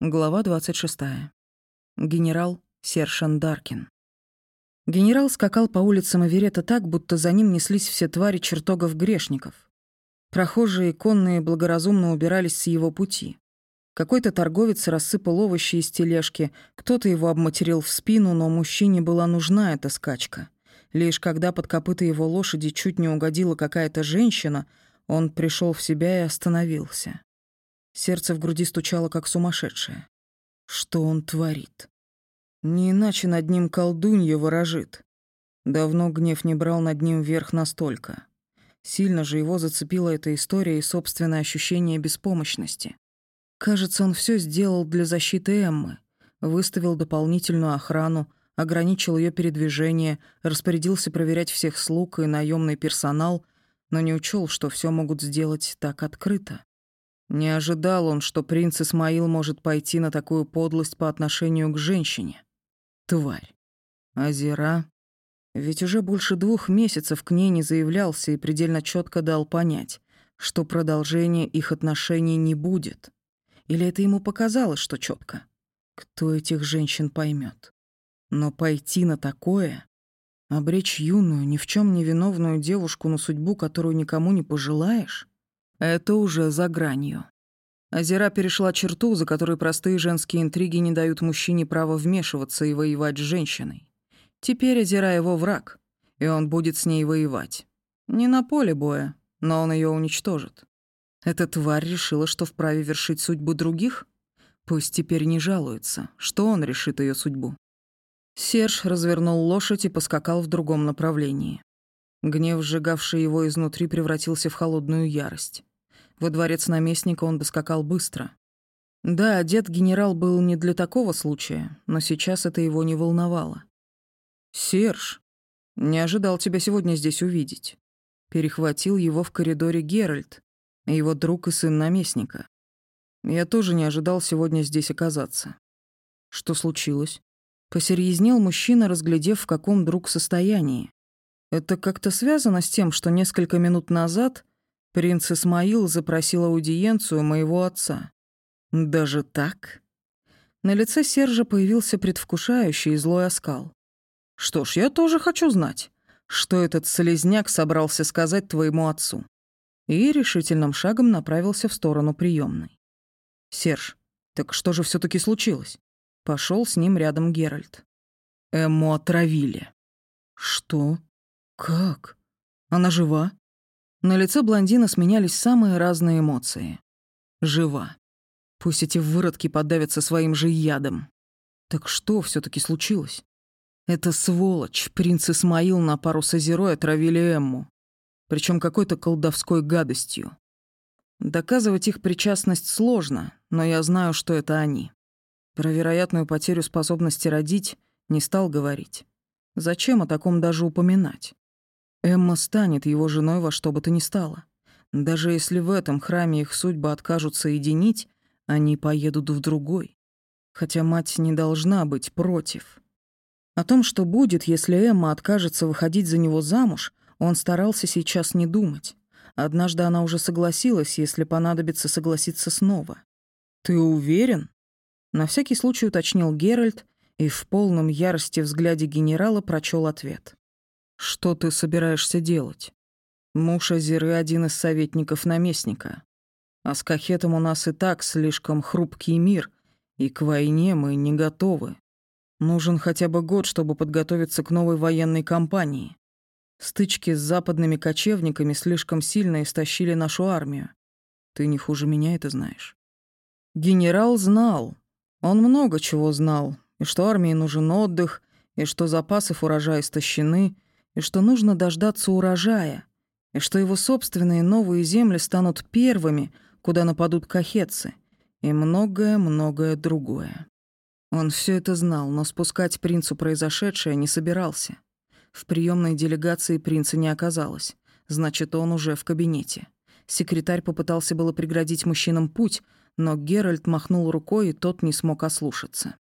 Глава 26. Генерал Сершан Даркин. Генерал скакал по улицам Аверета так, будто за ним неслись все твари чертогов грешников. Прохожие и конные благоразумно убирались с его пути. Какой-то торговец рассыпал овощи из тележки, кто-то его обматерил в спину, но мужчине была нужна эта скачка. Лишь когда под копыта его лошади чуть не угодила какая-то женщина, он пришел в себя и остановился. Сердце в груди стучало, как сумасшедшее. Что он творит? Не иначе над ним колдунья ворожит. Давно гнев не брал над ним верх настолько. Сильно же его зацепила эта история и собственное ощущение беспомощности. Кажется, он все сделал для защиты Эммы. Выставил дополнительную охрану, ограничил ее передвижение, распорядился проверять всех слуг и наемный персонал, но не учел, что все могут сделать так открыто. Не ожидал он, что принц Исмаил может пойти на такую подлость по отношению к женщине. Тварь. Азера. Ведь уже больше двух месяцев к ней не заявлялся и предельно четко дал понять, что продолжения их отношений не будет. Или это ему показалось, что четко? Кто этих женщин поймет? Но пойти на такое, обречь юную, ни в чем не виновную девушку на судьбу, которую никому не пожелаешь, это уже за гранью. Азера перешла черту, за которой простые женские интриги не дают мужчине права вмешиваться и воевать с женщиной. Теперь Азера его враг, и он будет с ней воевать. Не на поле боя, но он ее уничтожит. Эта тварь решила, что вправе вершить судьбу других? Пусть теперь не жалуется, что он решит ее судьбу. Серж развернул лошадь и поскакал в другом направлении. Гнев, сжигавший его изнутри, превратился в холодную ярость. Во дворец наместника он доскакал быстро. Да, одет генерал был не для такого случая, но сейчас это его не волновало. «Серж, не ожидал тебя сегодня здесь увидеть». Перехватил его в коридоре Геральт, его друг и сын наместника. Я тоже не ожидал сегодня здесь оказаться. Что случилось? Посерьезнел мужчина, разглядев, в каком друг состоянии. Это как-то связано с тем, что несколько минут назад принц Исмаил запросил аудиенцию моего отца. Даже так? На лице Сержа появился предвкушающий злой оскал. Что ж, я тоже хочу знать, что этот слезняк собрался сказать твоему отцу. И решительным шагом направился в сторону приемной. Серж, так что же все таки случилось? Пошел с ним рядом Геральт. Эмму отравили. Что? «Как? Она жива?» На лице блондина сменялись самые разные эмоции. «Жива. Пусть эти выродки подавятся своим же ядом. Так что все таки случилось? Это сволочь, принц Исмаил на пару с Озерой отравили Эмму. Причем какой-то колдовской гадостью. Доказывать их причастность сложно, но я знаю, что это они. Про вероятную потерю способности родить не стал говорить. Зачем о таком даже упоминать? Эмма станет его женой во что бы то ни стало. Даже если в этом храме их судьбы откажут соединить, они поедут в другой. Хотя мать не должна быть против. О том, что будет, если Эмма откажется выходить за него замуж, он старался сейчас не думать. Однажды она уже согласилась, если понадобится согласиться снова. «Ты уверен?» На всякий случай уточнил Геральт и в полном ярости взгляде генерала прочел ответ. Что ты собираешься делать? Муж Азеры один из советников наместника. А с Кахетом у нас и так слишком хрупкий мир, и к войне мы не готовы. Нужен хотя бы год, чтобы подготовиться к новой военной кампании. Стычки с западными кочевниками слишком сильно истощили нашу армию. Ты не хуже меня это знаешь. Генерал знал. Он много чего знал. И что армии нужен отдых, и что запасы урожая истощены, и что нужно дождаться урожая, и что его собственные новые земли станут первыми, куда нападут кахетцы, и многое-многое другое. Он все это знал, но спускать принцу произошедшее не собирался. В приемной делегации принца не оказалось, значит, он уже в кабинете. Секретарь попытался было преградить мужчинам путь, но Геральт махнул рукой, и тот не смог ослушаться.